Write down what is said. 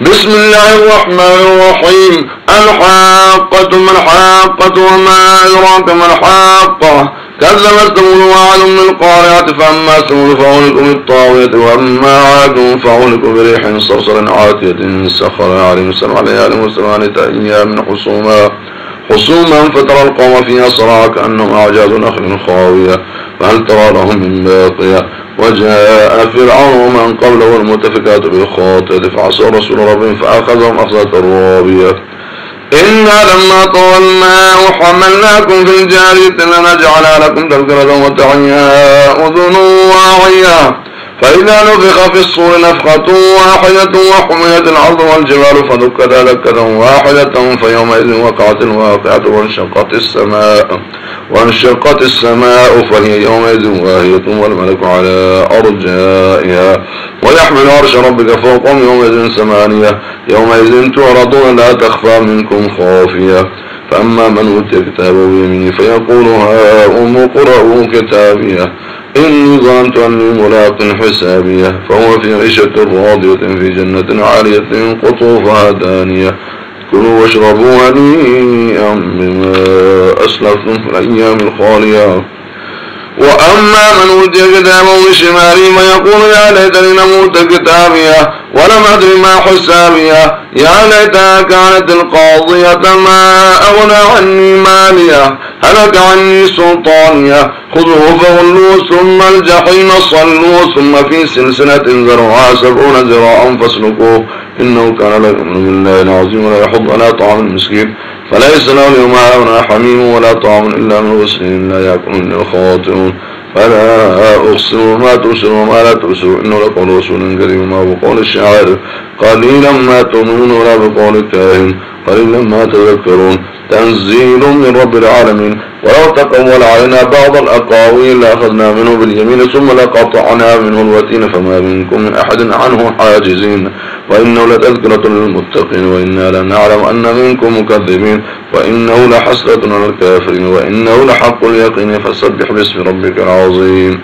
بسم الله الرحمن الرحيم. الحاقة ما الحاقة وما أدراك ما الحاقة. كذبت وعاد من القارعة فأما ثمود فأهلكوا بالطاغية وأما عاد فأهلكوا بريح صرصر عاتية سخر عليهم سبع ليال وثمانية أيام حصوما. حصوما فترى القوم فيها صراع كأنهم أعجاز نخل خاوية. فهل ترى لهم من باقية؟ وجاء فرعون ومن قبله المتفكات بالخاطئة فعصوا رسول ربهم فأخذهم أخذة رابية. إنا لما طوى الماء حملناكم في الجارية لنجعل لكم تذكرة وتعيا أذن واعيا فإذا نفخ في الصور نفخة واحدة وحميت الأرض والجبال فدكتا دكة واحدة فيومئذ وقعت الواقعة وانشقت السماء وانشقت السماء فهي يومئذ واهية والملك على أرجائها. ويحمل عرش ربك فوقهم يومئذ ثمانية يومئذ تعرضون لا تخفى منكم خافية. فأما من أوتي كتابه بيمينه فيقول هاؤم اقرءوا كتابية. إني ظننت أني ملاق حسابية فهو في عيشة راضية في جنة عالية قطوفها دانية. كلوا واشربوا هنيئا بما أسلفتم في الأيام الخالية. وأما من أوتي كتابه بشماله فيقول يا ليتني نموت كتابية ولم أدر ما حسابية. يا ليتها كانت القاضية ما أغنى عني ماليه هلك عني سلطانيه خذوه فغلوه ثم الجحيم صلوه ثم في سلسلة ذرعها سبعون ذراعا فاسلكوه. إنه كان لا يؤمن بالله العظيم ولا يحض على طعام المسكين. فليس له اليوم هاهنا حميم ولا طعام إلا من غسل لا يأكل إلا الخاطئون. فلا أقسم ما تبصر وما لا تبصر. إنه لقول رسول كريم. ما بقول الشاعر. قليلا ما تؤمنون ولا بقول الكاهن. قليلا ما تذكرون. تنزيل من رب العالمين. ولو تقول علينا بعض الأقاويل. لأخذنا منه باليمين ثم لقطعنا منه الوتين. فما منكم من أحد عنه حاجزين. وإنه لتذكرة للمتقين. وإنا لنعلم أن منكم مكذبين. وإنه لحسرة على الكافرين. وإنه لحق اليقين. فسبح باسم ربك العظيم.